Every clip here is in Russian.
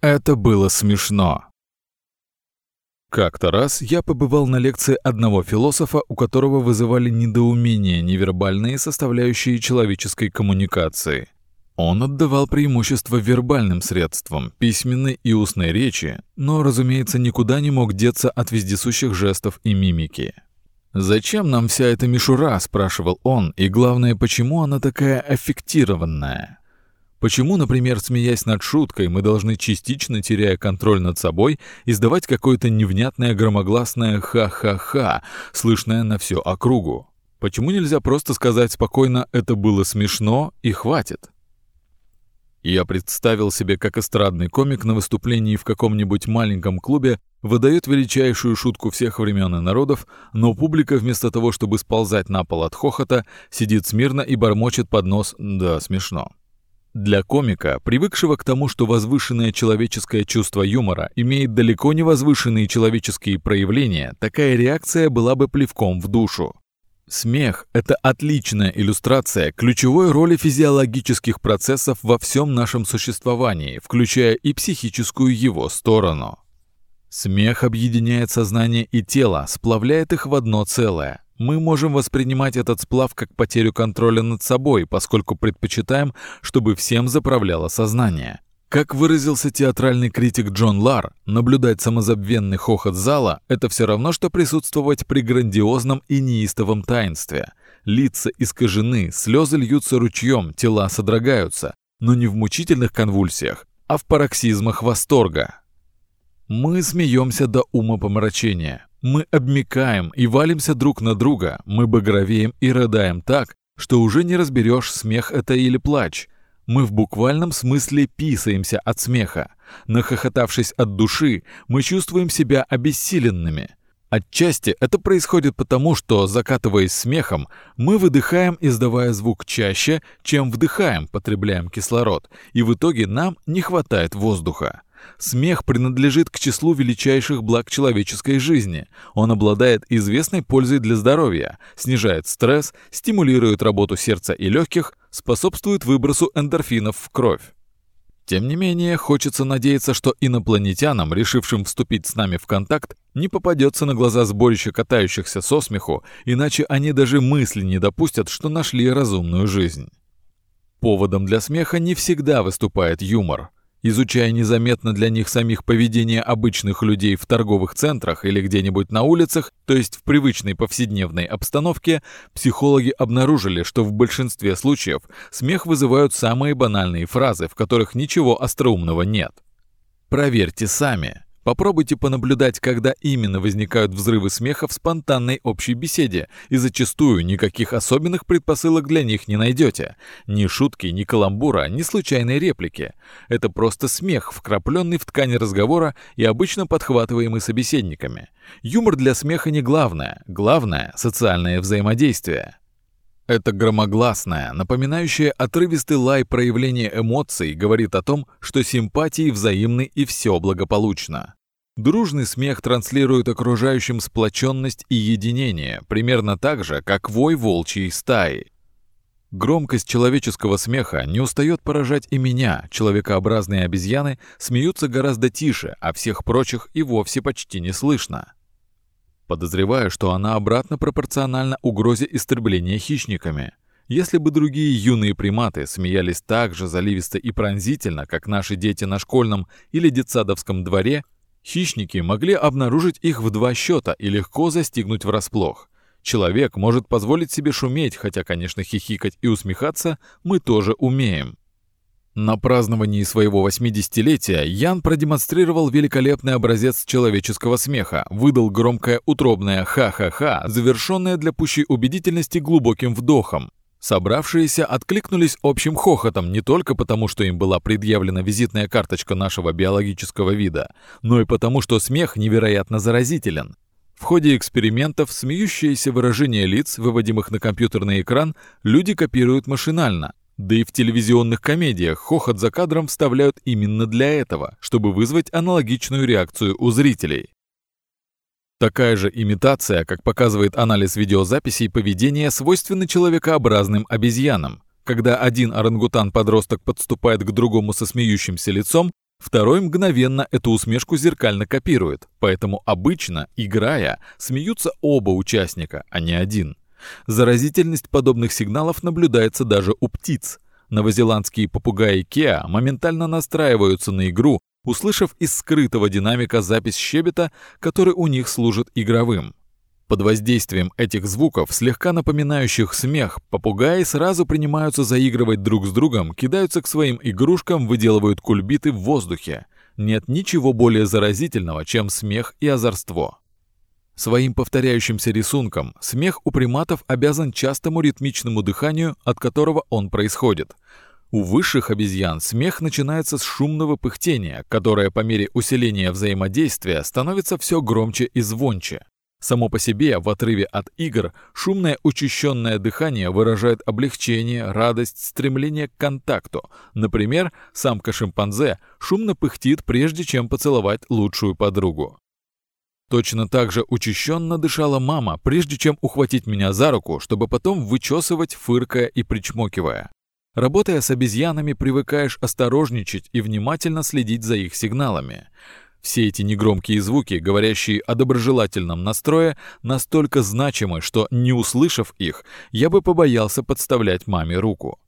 Это было смешно. Как-то раз я побывал на лекции одного философа, у которого вызывали недоумение невербальные составляющие человеческой коммуникации. Он отдавал преимущество вербальным средствам, письменной и устной речи, но, разумеется, никуда не мог деться от вездесущих жестов и мимики. «Зачем нам вся эта мишура?» – спрашивал он, и главное, почему она такая аффектированная? Почему, например, смеясь над шуткой, мы должны частично, теряя контроль над собой, издавать какое-то невнятное громогласное «ха-ха-ха», слышное на всю округу? Почему нельзя просто сказать спокойно «это было смешно» и хватит? Я представил себе, как эстрадный комик на выступлении в каком-нибудь маленьком клубе выдает величайшую шутку всех времен и народов, но публика вместо того, чтобы сползать на пол от хохота, сидит смирно и бормочет под нос «да, смешно». Для комика, привыкшего к тому, что возвышенное человеческое чувство юмора имеет далеко не возвышенные человеческие проявления, такая реакция была бы плевком в душу. Смех – это отличная иллюстрация ключевой роли физиологических процессов во всем нашем существовании, включая и психическую его сторону. Смех объединяет сознание и тело, сплавляет их в одно целое. Мы можем воспринимать этот сплав как потерю контроля над собой, поскольку предпочитаем, чтобы всем заправляло сознание. Как выразился театральный критик Джон Лар, наблюдать самозабвенный хохот зала – это все равно, что присутствовать при грандиозном и неистовом таинстве. Лица искажены, слезы льются ручьем, тела содрогаются, но не в мучительных конвульсиях, а в пароксизмах восторга. Мы смеемся до ума помрачения. Мы обмикаем и валимся друг на друга, мы багровеем и рыдаем так, что уже не разберешь, смех это или плач – мы в буквальном смысле писаемся от смеха. Нахохотавшись от души, мы чувствуем себя обессиленными. Отчасти это происходит потому, что, закатываясь смехом, мы выдыхаем, издавая звук чаще, чем вдыхаем, потребляем кислород, и в итоге нам не хватает воздуха. Смех принадлежит к числу величайших благ человеческой жизни. Он обладает известной пользой для здоровья, снижает стресс, стимулирует работу сердца и легких, способствует выбросу эндорфинов в кровь. Тем не менее, хочется надеяться, что инопланетянам, решившим вступить с нами в контакт, не попадется на глаза сборище катающихся со смеху, иначе они даже мысли не допустят, что нашли разумную жизнь. Поводом для смеха не всегда выступает юмор. Изучая незаметно для них самих поведение обычных людей в торговых центрах или где-нибудь на улицах, то есть в привычной повседневной обстановке, психологи обнаружили, что в большинстве случаев смех вызывают самые банальные фразы, в которых ничего остроумного нет. Проверьте сами. Попробуйте понаблюдать, когда именно возникают взрывы смеха в спонтанной общей беседе, и зачастую никаких особенных предпосылок для них не найдете. Ни шутки, ни каламбура, ни случайной реплики. Это просто смех, вкрапленный в ткань разговора и обычно подхватываемый собеседниками. Юмор для смеха не главное, главное – социальное взаимодействие. Это громогласное, напоминающее отрывистый лай проявление эмоций говорит о том, что симпатии взаимны и все благополучно. Дружный смех транслирует окружающим сплоченность и единение, примерно так же, как вой волчьей стаи. Громкость человеческого смеха не устает поражать и меня, человекообразные обезьяны смеются гораздо тише, а всех прочих и вовсе почти не слышно. Подозреваю, что она обратно пропорциональна угрозе истребления хищниками. Если бы другие юные приматы смеялись так же заливисто и пронзительно, как наши дети на школьном или детсадовском дворе, Хищники могли обнаружить их в два счета и легко застигнуть врасплох. Человек может позволить себе шуметь, хотя, конечно, хихикать и усмехаться мы тоже умеем. На праздновании своего 80-летия Ян продемонстрировал великолепный образец человеческого смеха, выдал громкое утробное «ха-ха-ха», завершенное для пущей убедительности глубоким вдохом. Собравшиеся откликнулись общим хохотом не только потому, что им была предъявлена визитная карточка нашего биологического вида, но и потому, что смех невероятно заразителен. В ходе экспериментов смеющиеся выражения лиц, выводимых на компьютерный экран, люди копируют машинально. Да и в телевизионных комедиях хохот за кадром вставляют именно для этого, чтобы вызвать аналогичную реакцию у зрителей. Такая же имитация, как показывает анализ видеозаписей поведения, свойственна человекообразным обезьянам. Когда один орангутан-подросток подступает к другому со смеющимся лицом, Второй мгновенно эту усмешку зеркально копирует, поэтому обычно, играя, смеются оба участника, а не один. Заразительность подобных сигналов наблюдается даже у птиц. Новозеландские попугаи Кеа моментально настраиваются на игру, услышав из скрытого динамика запись щебета, который у них служит игровым. Под воздействием этих звуков, слегка напоминающих смех, попугаи сразу принимаются заигрывать друг с другом, кидаются к своим игрушкам, выделывают кульбиты в воздухе. Нет ничего более заразительного, чем смех и озорство. Своим повторяющимся рисунком смех у приматов обязан частому ритмичному дыханию, от которого он происходит. У высших обезьян смех начинается с шумного пыхтения, которое по мере усиления взаимодействия становится все громче и звонче. Само по себе, в отрыве от игр, шумное учащенное дыхание выражает облегчение, радость, стремление к контакту. Например, самка шимпанзе шумно пыхтит, прежде чем поцеловать лучшую подругу. Точно так же учащенно дышала мама, прежде чем ухватить меня за руку, чтобы потом вычесывать, фыркая и причмокивая. Работая с обезьянами, привыкаешь осторожничать и внимательно следить за их сигналами. Все эти негромкие звуки, говорящие о доброжелательном настрое, настолько значимы, что, не услышав их, я бы побоялся подставлять маме руку.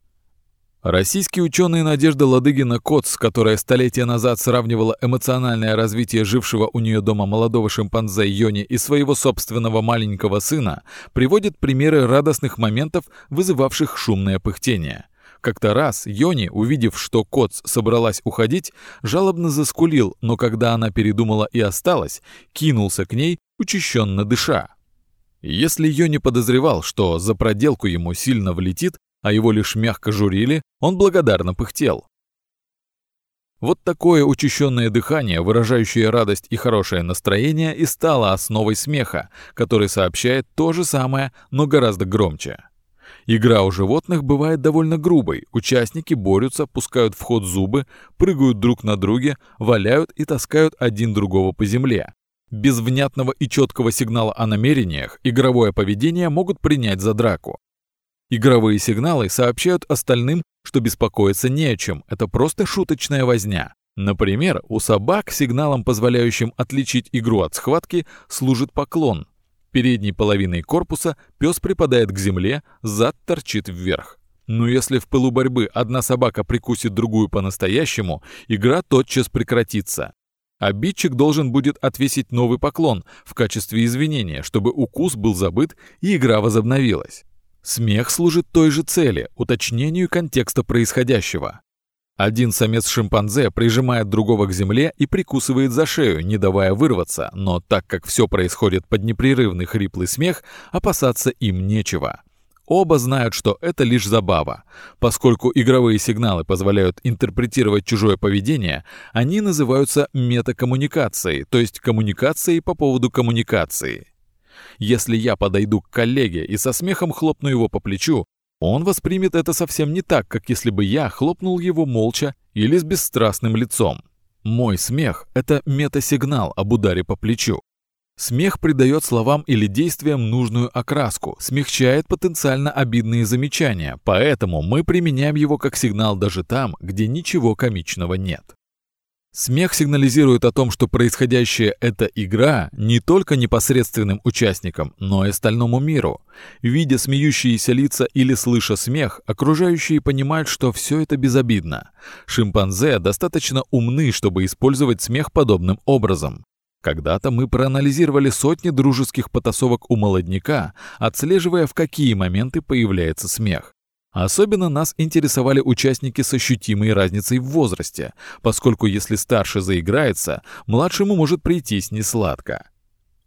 Российский ученый Надежда Ладыгина-Коц, которая столетия назад сравнивала эмоциональное развитие жившего у нее дома молодого шимпанзе Йони и своего собственного маленького сына, приводит примеры радостных моментов, вызывавших шумное пыхтение. Как-то раз Йони, увидев, что Коц собралась уходить, жалобно заскулил, но когда она передумала и осталась, кинулся к ней, учащенно дыша. Если Йони подозревал, что за проделку ему сильно влетит, а его лишь мягко журили, он благодарно пыхтел. Вот такое учащенное дыхание, выражающее радость и хорошее настроение, и стало основой смеха, который сообщает то же самое, но гораздо громче. Игра у животных бывает довольно грубой. Участники борются, пускают в ход зубы, прыгают друг на друге, валяют и таскают один другого по земле. Без внятного и четкого сигнала о намерениях игровое поведение могут принять за драку. Игровые сигналы сообщают остальным, что беспокоиться не о чем, это просто шуточная возня. Например, у собак сигналом, позволяющим отличить игру от схватки, служит поклон, Передней половиной корпуса пес припадает к земле, зад торчит вверх. Но если в пылу борьбы одна собака прикусит другую по-настоящему, игра тотчас прекратится. Обидчик должен будет отвесить новый поклон в качестве извинения, чтобы укус был забыт и игра возобновилась. Смех служит той же цели – уточнению контекста происходящего. Один самец шимпанзе прижимает другого к земле и прикусывает за шею, не давая вырваться, но так как все происходит под непрерывный хриплый смех, опасаться им нечего. Оба знают, что это лишь забава. Поскольку игровые сигналы позволяют интерпретировать чужое поведение, они называются метакоммуникацией, то есть коммуникацией по поводу коммуникации. Если я подойду к коллеге и со смехом хлопну его по плечу, он воспримет это совсем не так, как если бы я хлопнул его молча или с бесстрастным лицом. Мой смех — это метасигнал об ударе по плечу. Смех придает словам или действиям нужную окраску, смягчает потенциально обидные замечания, поэтому мы применяем его как сигнал даже там, где ничего комичного нет. Смех сигнализирует о том, что происходящее – это игра не только непосредственным участникам, но и остальному миру. Видя смеющиеся лица или слыша смех, окружающие понимают, что все это безобидно. Шимпанзе достаточно умны, чтобы использовать смех подобным образом. Когда-то мы проанализировали сотни дружеских потасовок у молодняка, отслеживая, в какие моменты появляется смех. Особенно нас интересовали участники с ощутимой разницей в возрасте, поскольку если старший заиграется, младшему может прийтись несладко.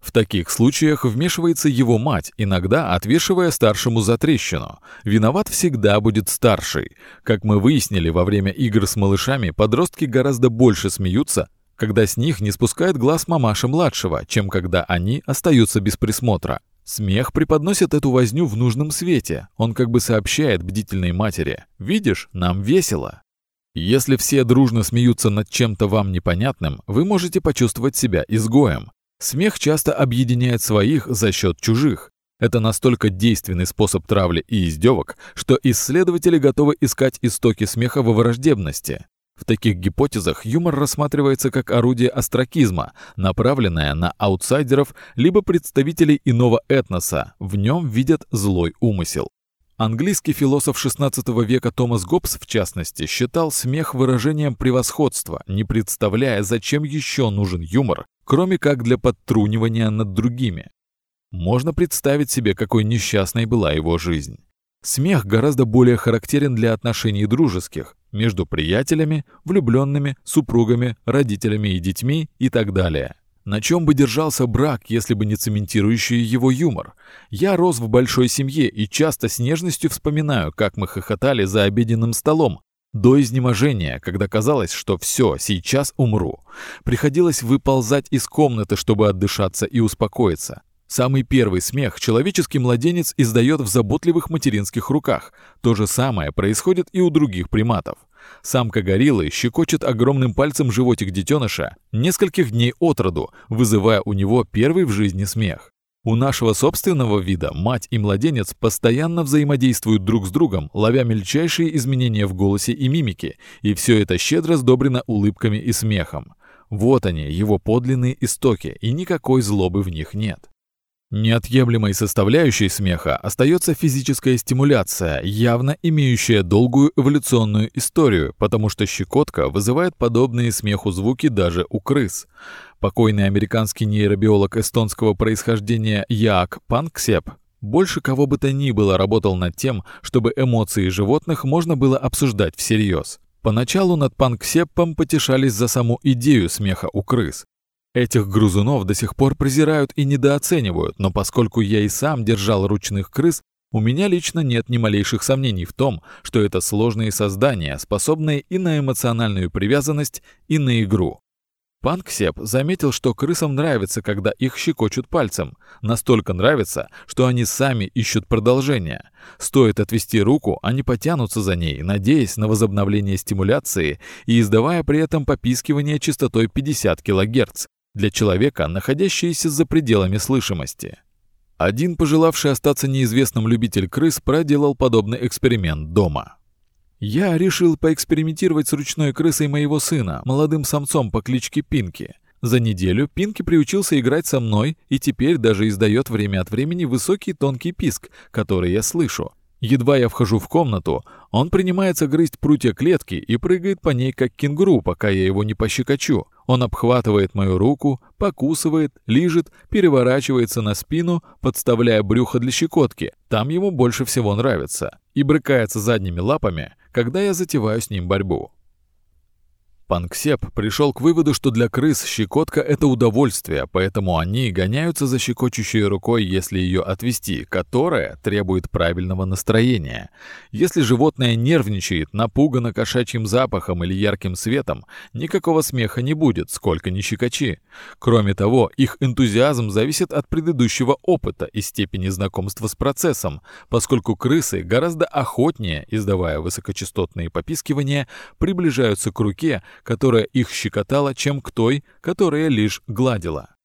В таких случаях вмешивается его мать, иногда отвешивая старшему за трещину. Виноват всегда будет старший. Как мы выяснили во время игр с малышами, подростки гораздо больше смеются, когда с них не спускает глаз мамаша младшего, чем когда они остаются без присмотра. Смех преподносит эту возню в нужном свете. Он как бы сообщает бдительной матери «Видишь, нам весело». Если все дружно смеются над чем-то вам непонятным, вы можете почувствовать себя изгоем. Смех часто объединяет своих за счет чужих. Это настолько действенный способ травли и издевок, что исследователи готовы искать истоки смеха во враждебности. В таких гипотезах юмор рассматривается как орудие астракизма, направленное на аутсайдеров либо представителей иного этноса, в нем видят злой умысел. Английский философ XVI века Томас Гоббс, в частности, считал смех выражением превосходства, не представляя, зачем еще нужен юмор, кроме как для подтрунивания над другими. Можно представить себе, какой несчастной была его жизнь. Смех гораздо более характерен для отношений дружеских, между приятелями, влюбленными, супругами, родителями и детьми и так далее. На чем бы держался брак, если бы не цементирующий его юмор? Я рос в большой семье и часто с нежностью вспоминаю, как мы хохотали за обеденным столом, до изнеможения, когда казалось, что все, сейчас умру. Приходилось выползать из комнаты, чтобы отдышаться и успокоиться. Самый первый смех человеческий младенец издает в заботливых материнских руках. То же самое происходит и у других приматов. Самка гориллы щекочет огромным пальцем животик детеныша нескольких дней от роду, вызывая у него первый в жизни смех. У нашего собственного вида мать и младенец постоянно взаимодействуют друг с другом, ловя мельчайшие изменения в голосе и мимике, и все это щедро сдобрено улыбками и смехом. Вот они, его подлинные истоки, и никакой злобы в них нет. Неотъемлемой составляющей смеха остается физическая стимуляция, явно имеющая долгую эволюционную историю, потому что щекотка вызывает подобные смеху звуки даже у крыс. Покойный американский нейробиолог эстонского происхождения Яак Панксеп больше кого бы то ни было работал над тем, чтобы эмоции животных можно было обсуждать всерьез. Поначалу над Панксеппом потешались за саму идею смеха у крыс. Этих грызунов до сих пор презирают и недооценивают, но поскольку я и сам держал ручных крыс, у меня лично нет ни малейших сомнений в том, что это сложные создания, способные и на эмоциональную привязанность, и на игру. Панксеп заметил, что крысам нравится, когда их щекочут пальцем. Настолько нравится, что они сами ищут продолжение. Стоит отвести руку, они потянутся за ней, надеясь на возобновление стимуляции и издавая при этом попискивание частотой 50 кГц, для человека, находящегося за пределами слышимости. Один пожелавший остаться неизвестным любитель крыс проделал подобный эксперимент дома. Я решил поэкспериментировать с ручной крысой моего сына, молодым самцом по кличке Пинки. За неделю Пинки приучился играть со мной и теперь даже издает время от времени высокий тонкий писк, который я слышу. Едва я вхожу в комнату, он принимается грызть прутья клетки и прыгает по ней, как кенгуру, пока я его не пощекочу. Он обхватывает мою руку, покусывает, лижет, переворачивается на спину, подставляя брюхо для щекотки. Там ему больше всего нравится. И брыкается задними лапами, когда я затеваю с ним борьбу. Панксеп пришел к выводу, что для крыс щекотка – это удовольствие, поэтому они гоняются за щекочущей рукой, если ее отвести, которая требует правильного настроения. Если животное нервничает, напугано кошачьим запахом или ярким светом, никакого смеха не будет, сколько ни щекочи. Кроме того, их энтузиазм зависит от предыдущего опыта и степени знакомства с процессом, поскольку крысы гораздо охотнее, издавая высокочастотные попискивания, приближаются к руке, которая их щекотала, чем к той, которая лишь гладила.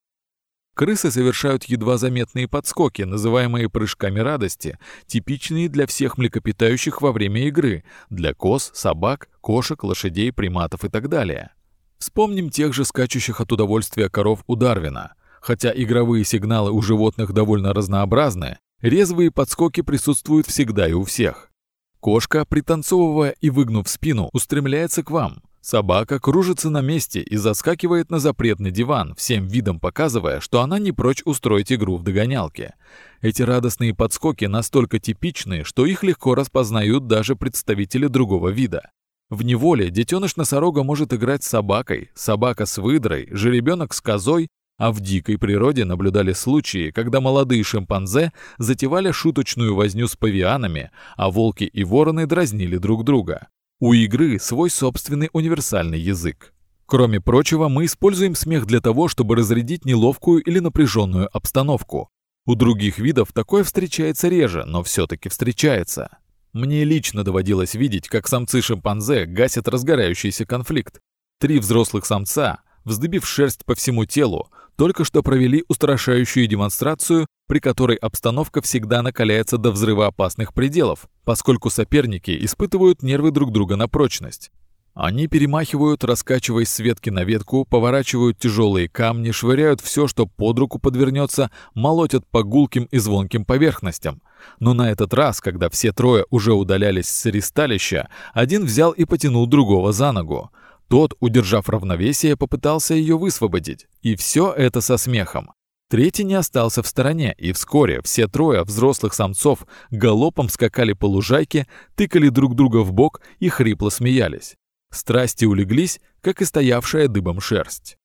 Крысы совершают едва заметные подскоки, называемые прыжками радости, типичные для всех млекопитающих во время игры, для коз, собак, кошек, лошадей, приматов и так далее. Вспомним тех же скачущих от удовольствия коров у Дарвина. Хотя игровые сигналы у животных довольно разнообразны, резвые подскоки присутствуют всегда и у всех. Кошка, пританцовывая и выгнув спину, устремляется к вам. Собака кружится на месте и заскакивает на запретный диван, всем видом показывая, что она не прочь устроить игру в догонялке. Эти радостные подскоки настолько типичны, что их легко распознают даже представители другого вида. В неволе детеныш носорога может играть с собакой, собака с выдрой, жеребенок с козой, а в дикой природе наблюдали случаи, когда молодые шимпанзе затевали шуточную возню с павианами, а волки и вороны дразнили друг друга. У игры свой собственный универсальный язык. Кроме прочего, мы используем смех для того, чтобы разрядить неловкую или напряженную обстановку. У других видов такое встречается реже, но все-таки встречается. Мне лично доводилось видеть, как самцы шимпанзе гасят разгорающийся конфликт. Три взрослых самца, вздыбив шерсть по всему телу, только что провели устрашающую демонстрацию, при которой обстановка всегда накаляется до взрывоопасных пределов, поскольку соперники испытывают нервы друг друга на прочность. Они перемахивают, раскачиваясь с ветки на ветку, поворачивают тяжелые камни, швыряют все, что под руку подвернется, молотят по гулким и звонким поверхностям. Но на этот раз, когда все трое уже удалялись с ристалища, один взял и потянул другого за ногу. Тот, удержав равновесие, попытался ее высвободить. И все это со смехом. Третий не остался в стороне, и вскоре все трое взрослых самцов галопом скакали по лужайке, тыкали друг друга в бок и хрипло смеялись. Страсти улеглись, как и стоявшая дыбом шерсть.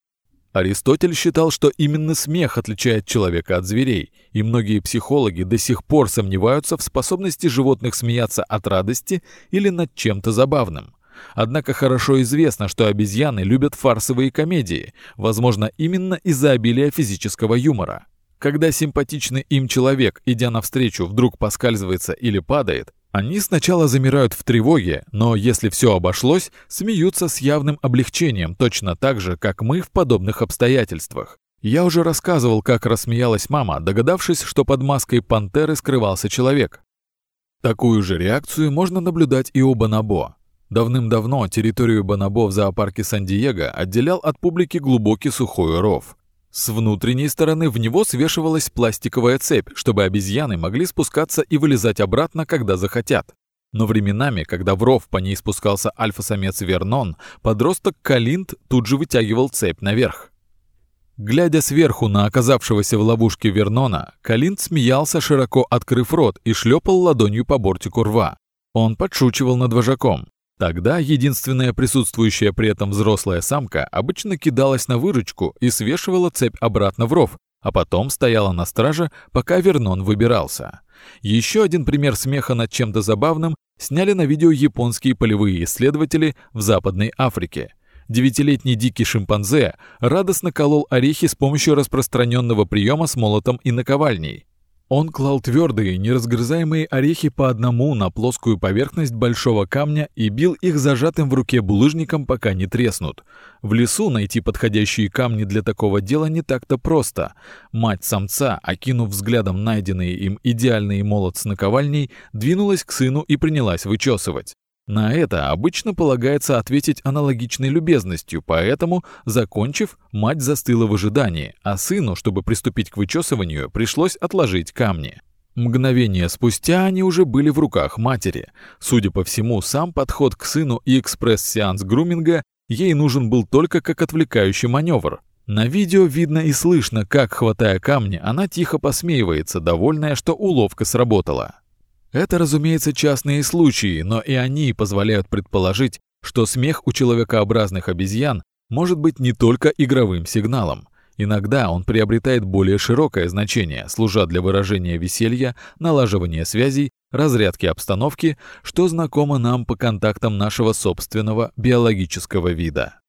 Аристотель считал, что именно смех отличает человека от зверей, и многие психологи до сих пор сомневаются в способности животных смеяться от радости или над чем-то забавным. Однако хорошо известно, что обезьяны любят фарсовые комедии, возможно, именно из-за обилия физического юмора. Когда симпатичный им человек, идя навстречу, вдруг поскальзывается или падает, они сначала замирают в тревоге, но если все обошлось, смеются с явным облегчением, точно так же, как мы в подобных обстоятельствах. Я уже рассказывал, как рассмеялась мама, догадавшись, что под маской пантеры скрывался человек. Такую же реакцию можно наблюдать и у Бонобо. Давным-давно территорию Бонобо в зоопарке Сан-Диего отделял от публики глубокий сухой ров. С внутренней стороны в него свешивалась пластиковая цепь, чтобы обезьяны могли спускаться и вылезать обратно, когда захотят. Но временами, когда в ров по ней спускался альфа-самец Вернон, подросток Калинт тут же вытягивал цепь наверх. Глядя сверху на оказавшегося в ловушке Вернона, Калинт смеялся, широко открыв рот, и шлепал ладонью по бортику рва. Он подшучивал над вожаком. Тогда единственная присутствующая при этом взрослая самка обычно кидалась на выручку и свешивала цепь обратно в ров, а потом стояла на страже, пока Вернон выбирался. Еще один пример смеха над чем-то забавным сняли на видео японские полевые исследователи в Западной Африке. Девятилетний дикий шимпанзе радостно колол орехи с помощью распространенного приема с молотом и наковальней. Он клал твердые, неразгрызаемые орехи по одному на плоскую поверхность большого камня и бил их зажатым в руке булыжником, пока не треснут. В лесу найти подходящие камни для такого дела не так-то просто. Мать самца, окинув взглядом найденный им идеальный молот с наковальней, двинулась к сыну и принялась вычесывать. На это обычно полагается ответить аналогичной любезностью, поэтому, закончив, мать застыла в ожидании, а сыну, чтобы приступить к вычесыванию, пришлось отложить камни. Мгновение спустя они уже были в руках матери. Судя по всему, сам подход к сыну и экспресс-сеанс груминга ей нужен был только как отвлекающий маневр. На видео видно и слышно, как, хватая камни, она тихо посмеивается, довольная, что уловка сработала. Это, разумеется, частные случаи, но и они позволяют предположить, что смех у человекообразных обезьян может быть не только игровым сигналом. Иногда он приобретает более широкое значение, служа для выражения веселья, налаживания связей, разрядки обстановки, что знакомо нам по контактам нашего собственного биологического вида.